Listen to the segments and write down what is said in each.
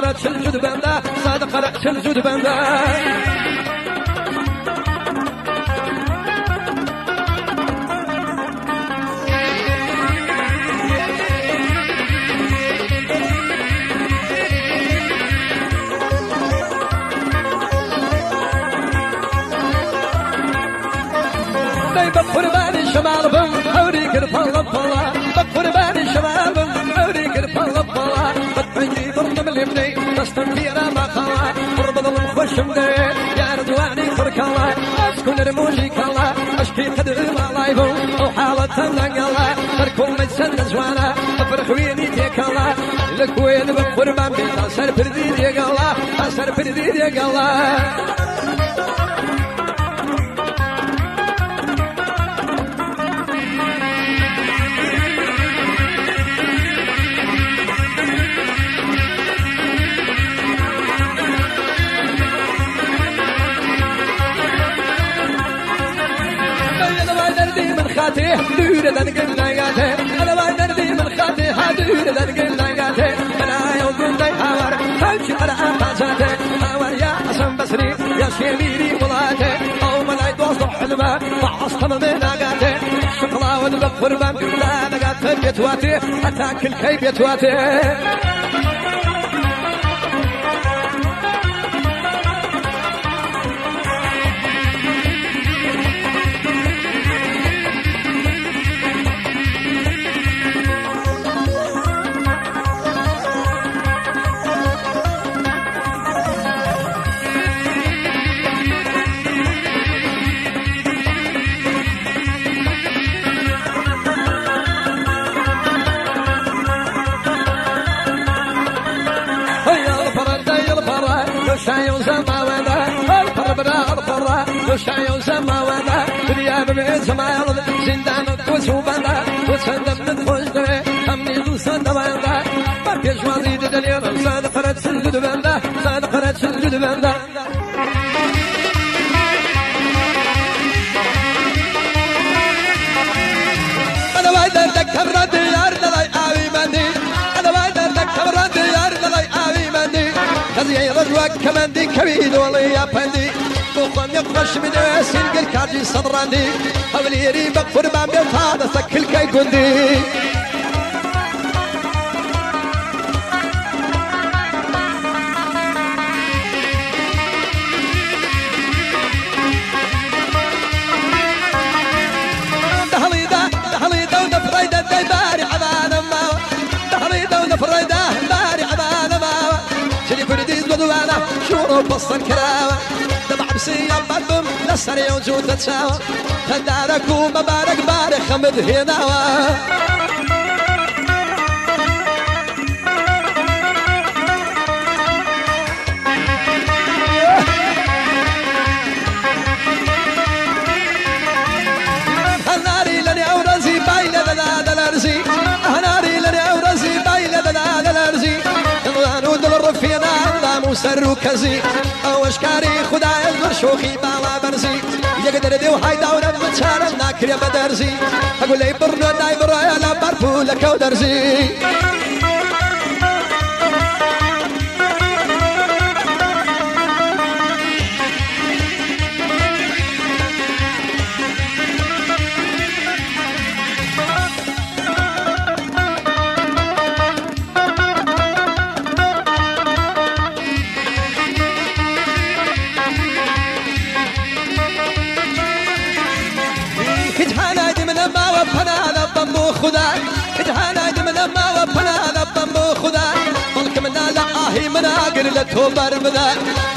صادق رأت الجد بندا صادق رأت الجد بندا بقربان شمال بم أوريك الفلا فلا مدي يا رضواني خرك الله أسكن رموجيك الله أشكي قدر ما لايبو وحالة نقلا تركم مجسن زوانا أفرخ ويني تيك الله لك وين بقربان بيت أسر بردي ديك الله أسر بردي ديك الله خاته دور دن قلنا قاته أنا ما نردي من خاته هادور دن قلنا قاته أنا يوم دن هاور خلش قرا قاته هاور يا حسن بصري يا شميري ولاته أو ملاي دوست حلمه وعصم من قاته شقلا ونبقر بام لا نقاته بيتواتي اتاكل كي بيتواتي وسما ولا الفر بلا الفر وشاي وسما ولا بمئة سما يلا زندان وسوبنا وسندم ندخل أمني دوسان دوالا ما فيش وزيد دنيا خزي رجوك كمان دي كبيد والله يا بندي. بوخم يقرش من اسين قل كاجي صدراني هولي ري بقفر بام هذا سكل كي قندي. فرديز بدوانا شورو بصن كراوة. دمع بسيا بدم لسري وجود تشاوة تدارك ومبارك بارك خمد هناوة و سەر و کەزی. ئەوەشکاری خدایە زۆر شۆخی باڵا بەرزی. یەک دەردێ و هایداورە بچارە ناکرێ بە دەرزی. هەگوولەی بڕنۆ دای بڕایە لە بەرپوو لەکەو دەرزی. خدا كجهانا دي من ما وفنا لبمو خدا. ملك من لا آهي من آقر لتوبر مذا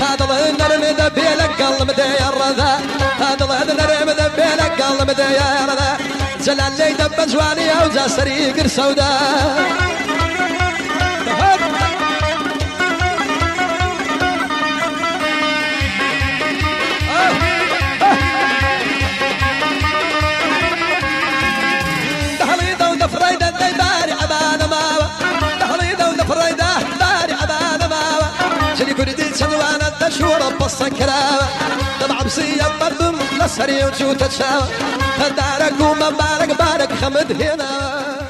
هذا الهنر مذا بيلك قل مذا يا رذا هذا الهنر مذا بيلك قل مذا يا رذا زلال لي دب جواني أو زا سريقر سودا. تشورة بصا كراوا دمع بسيا مردم والله سريع وجوتة شاوة دارك وما بارك بارك خمد هنا.